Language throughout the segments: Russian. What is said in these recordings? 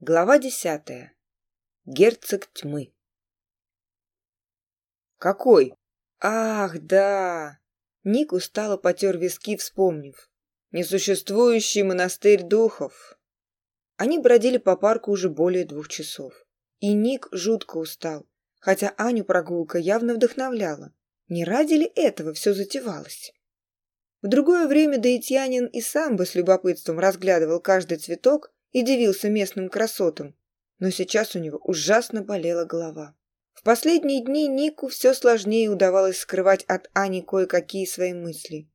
Глава десятая. Герцог тьмы. Какой? Ах, да! Ник устало потер виски, вспомнив. Несуществующий монастырь духов. Они бродили по парку уже более двух часов. И Ник жутко устал, хотя Аню прогулка явно вдохновляла. Не ради ли этого все затевалось? В другое время Даитянин и сам бы с любопытством разглядывал каждый цветок, и дивился местным красотам, но сейчас у него ужасно болела голова. В последние дни Нику все сложнее удавалось скрывать от Ани кое-какие свои мысли.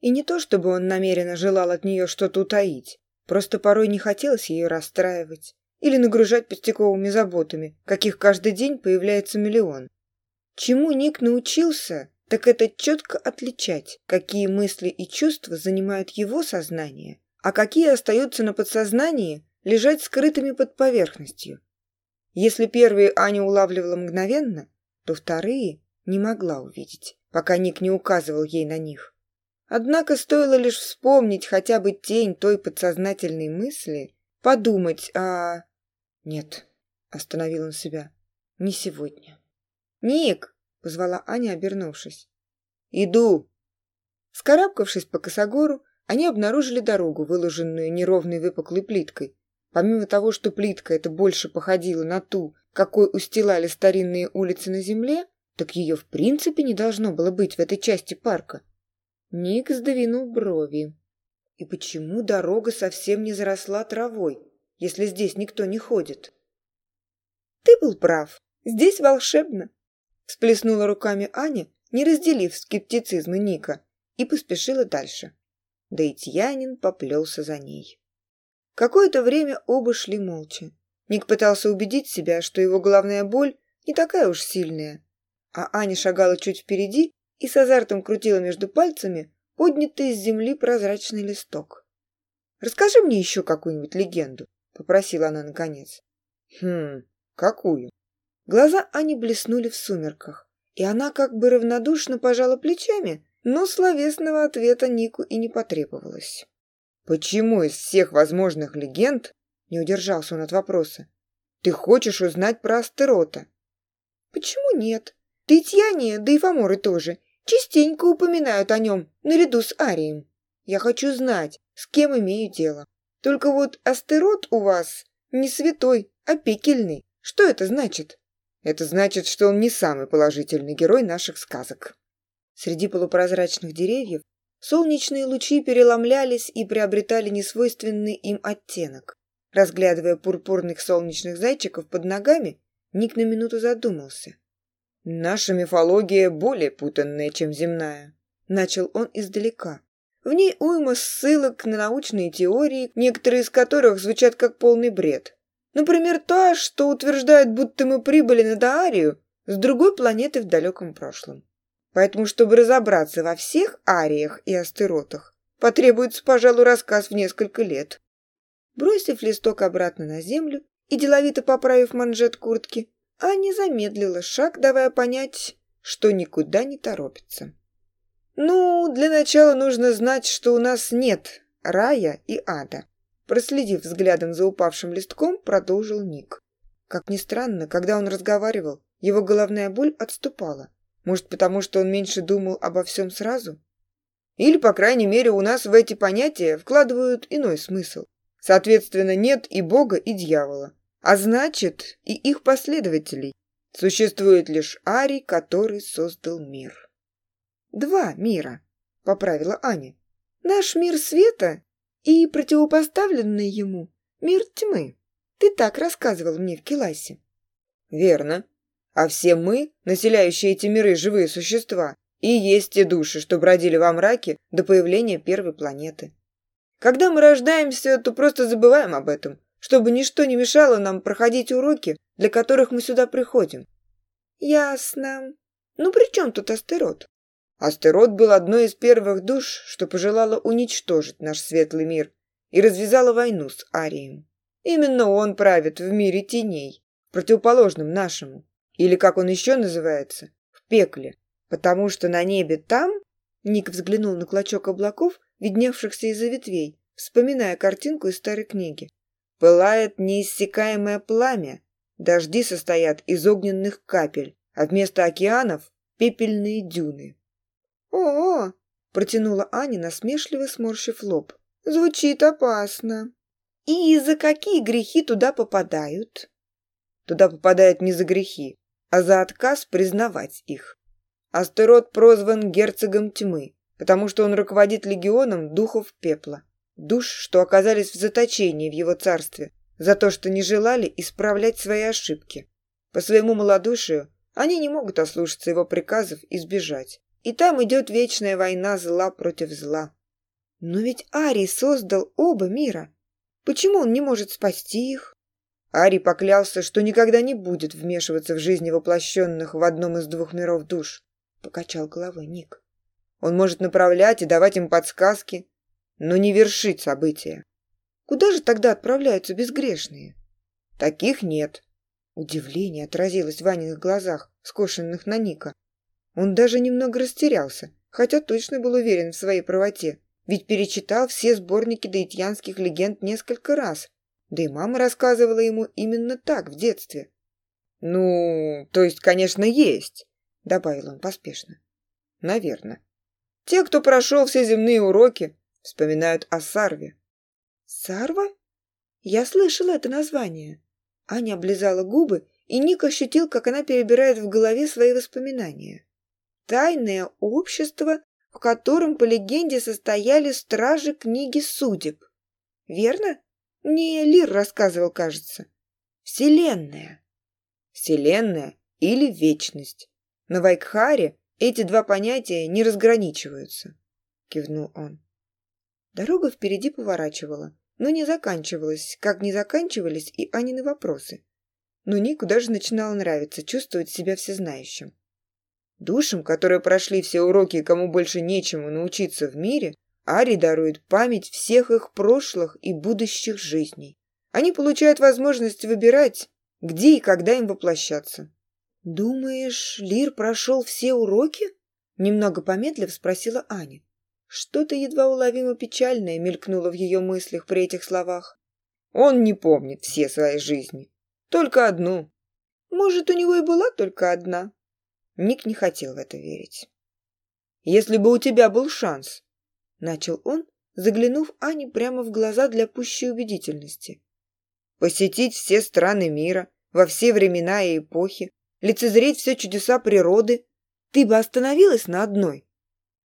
И не то, чтобы он намеренно желал от нее что-то утаить, просто порой не хотелось ее расстраивать или нагружать пустяковыми заботами, каких каждый день появляется миллион. Чему Ник научился, так это четко отличать, какие мысли и чувства занимают его сознание, а какие остаются на подсознании, лежать скрытыми под поверхностью. Если первые Аня улавливала мгновенно, то вторые не могла увидеть, пока Ник не указывал ей на них. Однако стоило лишь вспомнить хотя бы тень той подсознательной мысли, подумать о... Нет, остановил он себя, не сегодня. «Ник!» — позвала Аня, обернувшись. «Иду!» Скарабкавшись по косогору, они обнаружили дорогу, выложенную неровной выпуклой плиткой. Помимо того, что плитка это больше походила на ту, какой устилали старинные улицы на земле, так ее в принципе не должно было быть в этой части парка. Ник сдвинул брови. И почему дорога совсем не заросла травой, если здесь никто не ходит? Ты был прав. Здесь волшебно. Всплеснула руками Аня, не разделив скептицизма Ника, и поспешила дальше. Да и Даитьянин поплелся за ней. Какое-то время оба шли молча. Ник пытался убедить себя, что его головная боль не такая уж сильная. А Аня шагала чуть впереди и с азартом крутила между пальцами поднятый из земли прозрачный листок. «Расскажи мне еще какую-нибудь легенду», — попросила она наконец. «Хм, какую?» Глаза Ани блеснули в сумерках, и она как бы равнодушно пожала плечами, но словесного ответа Нику и не потребовалось. «Почему из всех возможных легенд?» — не удержался он от вопроса. «Ты хочешь узнать про Астерота?» «Почему нет? Да и Тьяне, да и Фаморы тоже. Частенько упоминают о нем наряду с Арием. Я хочу знать, с кем имею дело. Только вот Астерот у вас не святой, а пекельный. Что это значит?» «Это значит, что он не самый положительный герой наших сказок», среди полупрозрачных деревьев солнечные лучи переломлялись и приобретали несвойственный им оттенок. Разглядывая пурпурных солнечных зайчиков под ногами, Ник на минуту задумался. «Наша мифология более путанная, чем земная», — начал он издалека. В ней уйма ссылок на научные теории, некоторые из которых звучат как полный бред. Например, та, что утверждает, будто мы прибыли на Даарию с другой планеты в далеком прошлом. Поэтому, чтобы разобраться во всех ариях и астеротах, потребуется, пожалуй, рассказ в несколько лет. Бросив листок обратно на землю и деловито поправив манжет куртки, Аня замедлила шаг, давая понять, что никуда не торопится. «Ну, для начала нужно знать, что у нас нет рая и ада», проследив взглядом за упавшим листком, продолжил Ник. Как ни странно, когда он разговаривал, его головная боль отступала. Может, потому что он меньше думал обо всем сразу? Или, по крайней мере, у нас в эти понятия вкладывают иной смысл. Соответственно, нет и Бога, и дьявола. А значит, и их последователей. Существует лишь Арий, который создал мир. «Два мира», — поправила Аня. «Наш мир света и противопоставленный ему мир тьмы. Ты так рассказывал мне в Келасе». «Верно», а все мы, населяющие эти миры живые существа, и есть те души, что бродили во мраке до появления первой планеты. Когда мы рождаемся, то просто забываем об этом, чтобы ничто не мешало нам проходить уроки, для которых мы сюда приходим. Ясно. Ну при чем тут астерот? Астерот был одной из первых душ, что пожелала уничтожить наш светлый мир и развязала войну с Арием. Именно он правит в мире теней, противоположным нашему или как он еще называется, в пекле, потому что на небе там...» Ник взглянул на клочок облаков, видневшихся из-за ветвей, вспоминая картинку из старой книги. «Пылает неиссякаемое пламя, дожди состоят из огненных капель, а вместо океанов — пепельные дюны». «О-о!» — протянула Аня, насмешливо сморщив лоб. «Звучит опасно». «И за какие грехи туда попадают?» «Туда попадают не за грехи, а за отказ признавать их. Астерот прозван герцогом тьмы, потому что он руководит легионом духов пепла, душ, что оказались в заточении в его царстве, за то, что не желали исправлять свои ошибки. По своему малодушию они не могут ослушаться его приказов и сбежать. И там идет вечная война зла против зла. Но ведь Арий создал оба мира. Почему он не может спасти их? Ари поклялся, что никогда не будет вмешиваться в жизни воплощенных в одном из двух миров душ. Покачал головой Ник. Он может направлять и давать им подсказки, но не вершить события. Куда же тогда отправляются безгрешные? Таких нет. Удивление отразилось в Аниных глазах, скошенных на Ника. Он даже немного растерялся, хотя точно был уверен в своей правоте, ведь перечитал все сборники даитянских легенд несколько раз – да и мама рассказывала ему именно так в детстве. «Ну, то есть, конечно, есть», — добавил он поспешно. «Наверное. Те, кто прошел все земные уроки, вспоминают о Сарве». «Сарва? Я слышала это название». Аня облизала губы, и Ник ощутил, как она перебирает в голове свои воспоминания. Тайное общество, в котором, по легенде, состояли стражи книги судеб. Верно? Не Лир рассказывал, кажется. Вселенная. Вселенная или вечность. На Вайкхаре эти два понятия не разграничиваются, кивнул он. Дорога впереди поворачивала, но не заканчивалась, как не заканчивались и Анины вопросы. Но Нику даже начинало нравиться чувствовать себя всезнающим. Душам, которые прошли все уроки и кому больше нечему научиться в мире, Ари дарует память всех их прошлых и будущих жизней. Они получают возможность выбирать, где и когда им воплощаться. «Думаешь, Лир прошел все уроки?» Немного помедлив спросила Аня. Что-то едва уловимо печальное мелькнуло в ее мыслях при этих словах. «Он не помнит все свои жизни. Только одну». «Может, у него и была только одна?» Ник не хотел в это верить. «Если бы у тебя был шанс, начал он, заглянув Ане прямо в глаза для пущей убедительности. «Посетить все страны мира, во все времена и эпохи, лицезреть все чудеса природы, ты бы остановилась на одной».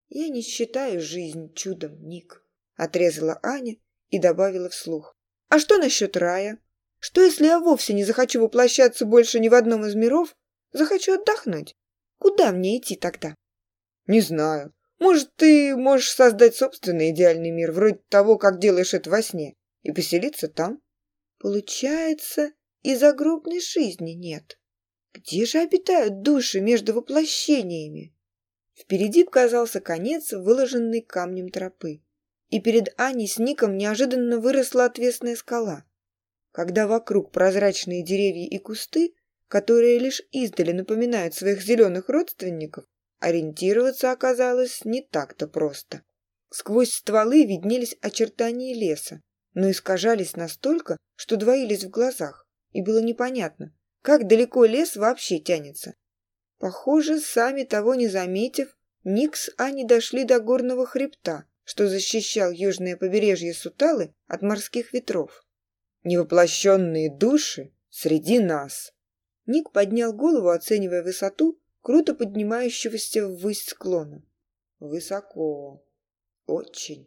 «Я не считаю жизнь чудом, Ник», — отрезала Аня и добавила вслух. «А что насчет рая? Что, если я вовсе не захочу воплощаться больше ни в одном из миров? Захочу отдохнуть? Куда мне идти тогда?» «Не знаю. Может, ты можешь создать собственный идеальный мир, вроде того, как делаешь это во сне, и поселиться там? Получается, и загробной жизни нет. Где же обитают души между воплощениями? Впереди показался конец, выложенный камнем тропы. И перед Аней с Ником неожиданно выросла отвесная скала. Когда вокруг прозрачные деревья и кусты, которые лишь издали напоминают своих зеленых родственников, Ориентироваться оказалось не так-то просто. Сквозь стволы виднелись очертания леса, но искажались настолько, что двоились в глазах, и было непонятно, как далеко лес вообще тянется. Похоже, сами того не заметив, Никс с Ани дошли до горного хребта, что защищал южное побережье Суталы от морских ветров. «Невоплощенные души среди нас!» Ник поднял голову, оценивая высоту, круто поднимающегося ввысь склона. Высоко. Очень.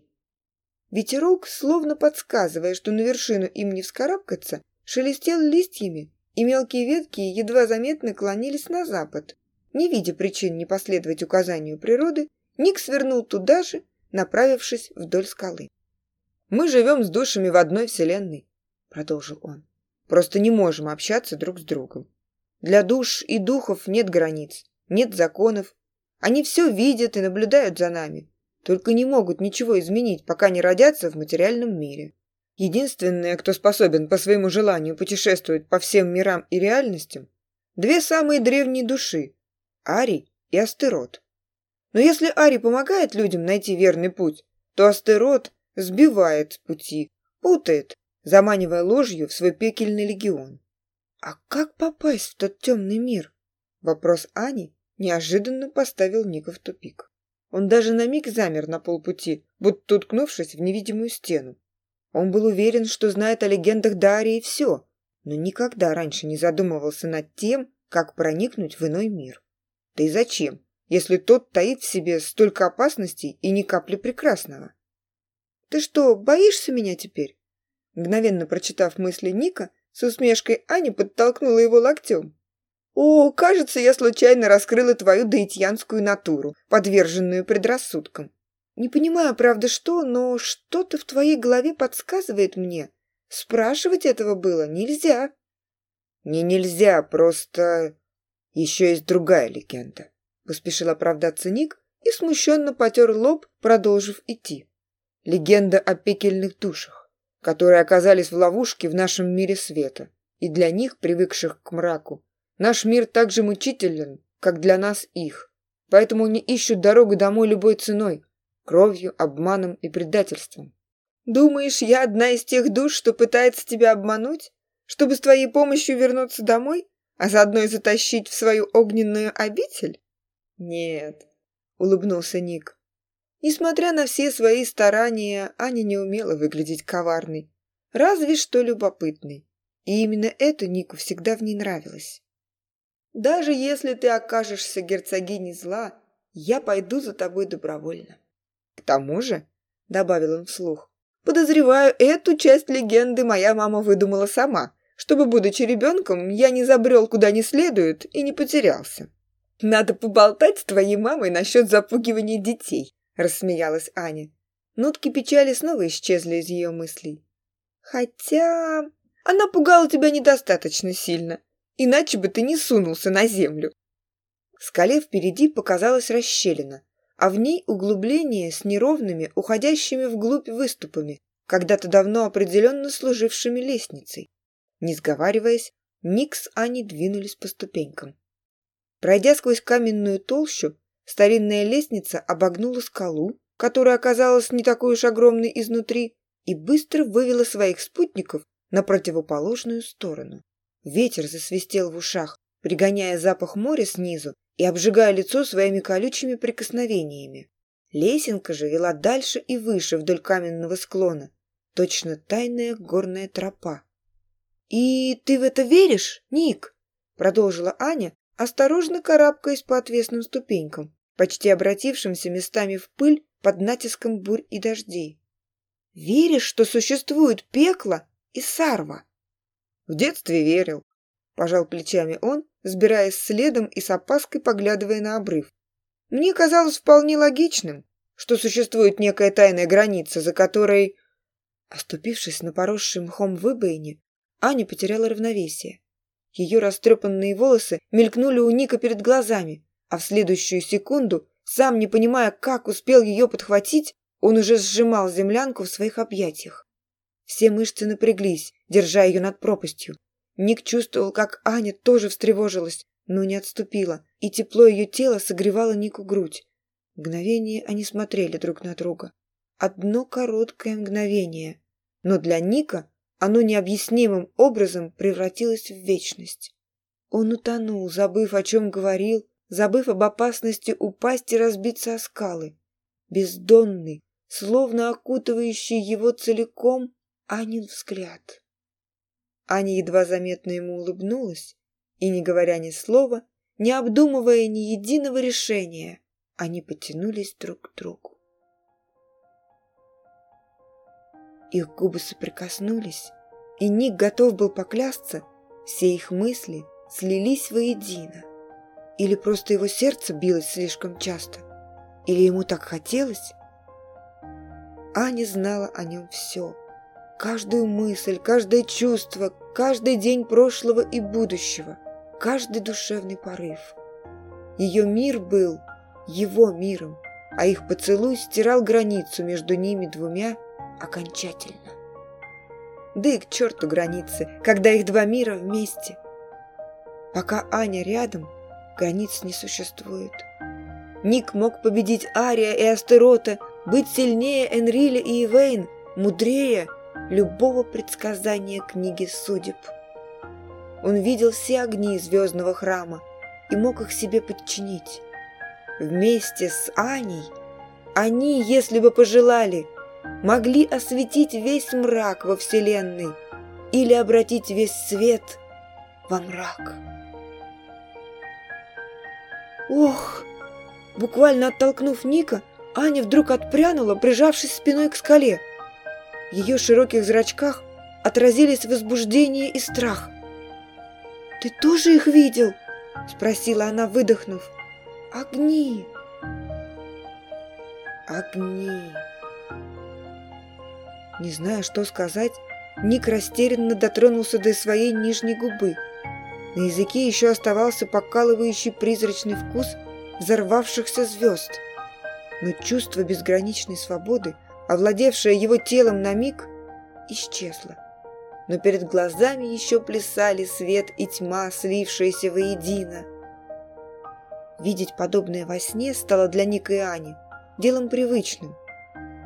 Ветерок, словно подсказывая, что на вершину им не вскарабкаться, шелестел листьями, и мелкие ветки едва заметно клонились на запад. Не видя причин не последовать указанию природы, Ник свернул туда же, направившись вдоль скалы. «Мы живем с душами в одной вселенной», — продолжил он. «Просто не можем общаться друг с другом. Для душ и духов нет границ, нет законов. Они все видят и наблюдают за нами, только не могут ничего изменить, пока не родятся в материальном мире. Единственное, кто способен по своему желанию путешествовать по всем мирам и реальностям, две самые древние души – Ари и Астерот. Но если Ари помогает людям найти верный путь, то Астерот сбивает с пути, путает, заманивая ложью в свой пекельный легион. «А как попасть в тот темный мир?» Вопрос Ани неожиданно поставил Ника в тупик. Он даже на миг замер на полпути, будто уткнувшись в невидимую стену. Он был уверен, что знает о легендах Дарии все, но никогда раньше не задумывался над тем, как проникнуть в иной мир. Да и зачем, если тот таит в себе столько опасностей и ни капли прекрасного? «Ты что, боишься меня теперь?» Мгновенно прочитав мысли Ника, с усмешкой Аня подтолкнула его локтем. «О, кажется, я случайно раскрыла твою даитьянскую натуру, подверженную предрассудкам. Не понимаю, правда, что, но что-то в твоей голове подсказывает мне. Спрашивать этого было нельзя». «Не нельзя, просто...» «Еще есть другая легенда», — поспешил оправдаться Ник и смущенно потер лоб, продолжив идти. «Легенда о пекельных душах которые оказались в ловушке в нашем мире света, и для них, привыкших к мраку, наш мир так же мучителен, как для нас их. Поэтому они ищут дорогу домой любой ценой, кровью, обманом и предательством. Думаешь, я одна из тех душ, что пытается тебя обмануть, чтобы с твоей помощью вернуться домой, а заодно и затащить в свою огненную обитель? Нет, улыбнулся Ник. Несмотря на все свои старания, Аня не умела выглядеть коварной, разве что любопытной. И именно это Нику всегда в ней нравилось. «Даже если ты окажешься герцогиней зла, я пойду за тобой добровольно». «К тому же», — добавил он вслух, «подозреваю, эту часть легенды моя мама выдумала сама, чтобы, будучи ребенком, я не забрел куда не следует и не потерялся». «Надо поболтать с твоей мамой насчет запугивания детей», рассмеялась Аня. Нотки печали снова исчезли из ее мыслей. Хотя... Она пугала тебя недостаточно сильно, иначе бы ты не сунулся на землю. Скале впереди показалась расщелина, а в ней углубление с неровными, уходящими вглубь выступами, когда-то давно определенно служившими лестницей. Не сговариваясь, Ник с Аней двинулись по ступенькам. Пройдя сквозь каменную толщу, Старинная лестница обогнула скалу, которая оказалась не такой уж огромной изнутри, и быстро вывела своих спутников на противоположную сторону. Ветер засвистел в ушах, пригоняя запах моря снизу и обжигая лицо своими колючими прикосновениями. Лесенка же вела дальше и выше вдоль каменного склона, точно тайная горная тропа. «И ты в это веришь, Ник?» — продолжила Аня, осторожно карабкаясь по отвесным ступенькам почти обратившимся местами в пыль под натиском бурь и дождей. «Веришь, что существует пекло и сарва?» «В детстве верил», – пожал плечами он, сбираясь следом и с опаской поглядывая на обрыв. «Мне казалось вполне логичным, что существует некая тайная граница, за которой...» Оступившись на поросшей мхом выбоине, Аня потеряла равновесие. Ее растрепанные волосы мелькнули у Ника перед глазами, а в следующую секунду, сам не понимая, как успел ее подхватить, он уже сжимал землянку в своих объятиях. Все мышцы напряглись, держа ее над пропастью. Ник чувствовал, как Аня тоже встревожилась, но не отступила, и тепло ее тела согревало Нику грудь. Мгновение они смотрели друг на друга. Одно короткое мгновение. Но для Ника оно необъяснимым образом превратилось в вечность. Он утонул, забыв, о чем говорил, забыв об опасности упасть и разбиться о скалы. Бездонный, словно окутывающий его целиком, Анин взгляд. Аня едва заметно ему улыбнулась и, не говоря ни слова, не обдумывая ни единого решения, они потянулись друг к другу. Их губы соприкоснулись, и Ник готов был поклясться, все их мысли слились воедино. Или просто его сердце билось слишком часто? Или ему так хотелось? Аня знала о нем все. Каждую мысль, каждое чувство, каждый день прошлого и будущего, каждый душевный порыв. Ее мир был его миром, а их поцелуй стирал границу между ними двумя окончательно. Да и к черту границы, когда их два мира вместе. Пока Аня рядом – границ не существует. Ник мог победить Ария и Астерота, быть сильнее Энриля и Ивейн, мудрее любого предсказания книги судеб. Он видел все огни звездного храма и мог их себе подчинить. Вместе с Аней они, если бы пожелали, могли осветить весь мрак во Вселенной или обратить весь свет во мрак. Ох! Буквально оттолкнув Ника, Аня вдруг отпрянула, прижавшись спиной к скале. В ее широких зрачках отразились возбуждение и страх. «Ты тоже их видел?» – спросила она, выдохнув. «Огни!» «Огни!» Не зная, что сказать, Ник растерянно дотронулся до своей нижней губы – на языке еще оставался покалывающий призрачный вкус взорвавшихся звезд. Но чувство безграничной свободы, овладевшее его телом на миг, исчезло. Но перед глазами еще плясали свет и тьма, слившиеся воедино. Видеть подобное во сне стало для Ника и Ани делом привычным.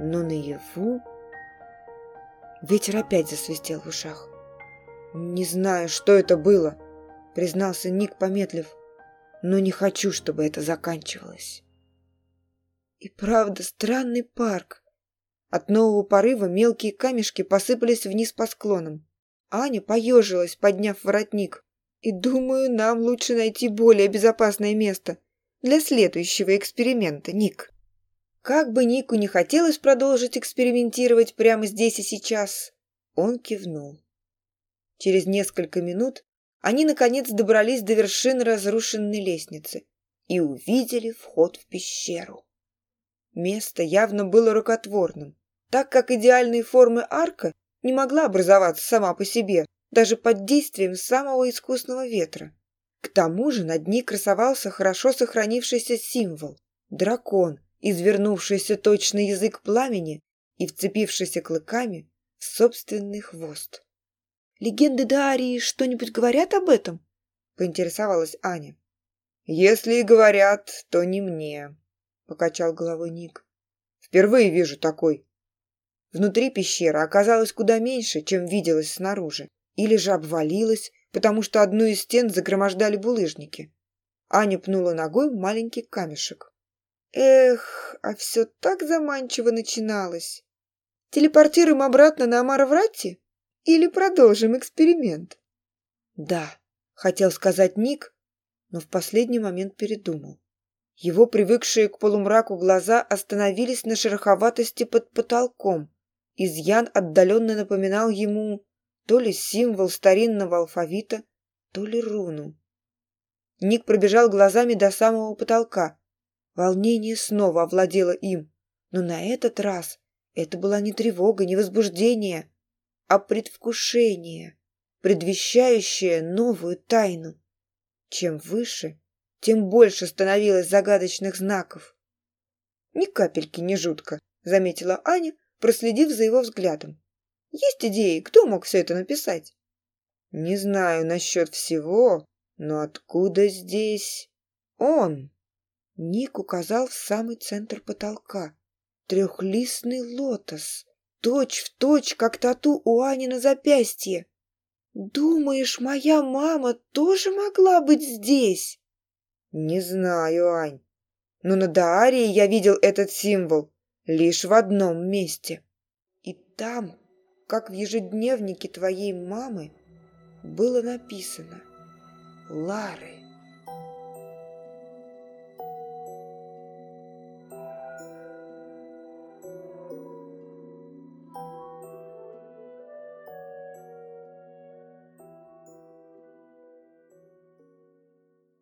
Но наяву... Ветер опять засвистел в ушах. Не знаю, что это было признался Ник помедлив. Но не хочу, чтобы это заканчивалось. И правда, странный парк. От нового порыва мелкие камешки посыпались вниз по склонам. Аня поежилась, подняв воротник. И думаю, нам лучше найти более безопасное место для следующего эксперимента, Ник. Как бы Нику не хотелось продолжить экспериментировать прямо здесь и сейчас, он кивнул. Через несколько минут они, наконец, добрались до вершины разрушенной лестницы и увидели вход в пещеру. Место явно было рукотворным, так как идеальной формы арка не могла образоваться сама по себе, даже под действием самого искусного ветра. К тому же над ней красовался хорошо сохранившийся символ – дракон, извернувшийся точно язык пламени и вцепившийся клыками в собственный хвост легенды Дарьи что-нибудь говорят об этом?» — поинтересовалась Аня. «Если и говорят, то не мне», — покачал головой Ник. «Впервые вижу такой». Внутри пещера оказалась куда меньше, чем виделось снаружи, или же обвалилась, потому что одну из стен загромождали булыжники. Аня пнула ногой маленький камешек. Эх, а все так заманчиво начиналось. Телепортируем обратно на Амаровратти? Или продолжим эксперимент?» «Да», — хотел сказать Ник, но в последний момент передумал. Его привыкшие к полумраку глаза остановились на шероховатости под потолком. Изъян отдаленно напоминал ему то ли символ старинного алфавита, то ли руну. Ник пробежал глазами до самого потолка. Волнение снова овладело им. Но на этот раз это была не тревога, не возбуждение, а предвкушение, предвещающее новую тайну. Чем выше, тем больше становилось загадочных знаков. «Ни капельки не жутко», — заметила Аня, проследив за его взглядом. «Есть идеи, кто мог все это написать?» «Не знаю насчет всего, но откуда здесь он?» Ник указал в самый центр потолка. Трехлистный лотос, точь в точь, как тату у Ани на запястье. Думаешь, моя мама тоже могла быть здесь? Не знаю, Ань. Но на Даарии я видел этот символ лишь в одном месте. И там, как в ежедневнике твоей мамы, было написано «Лары».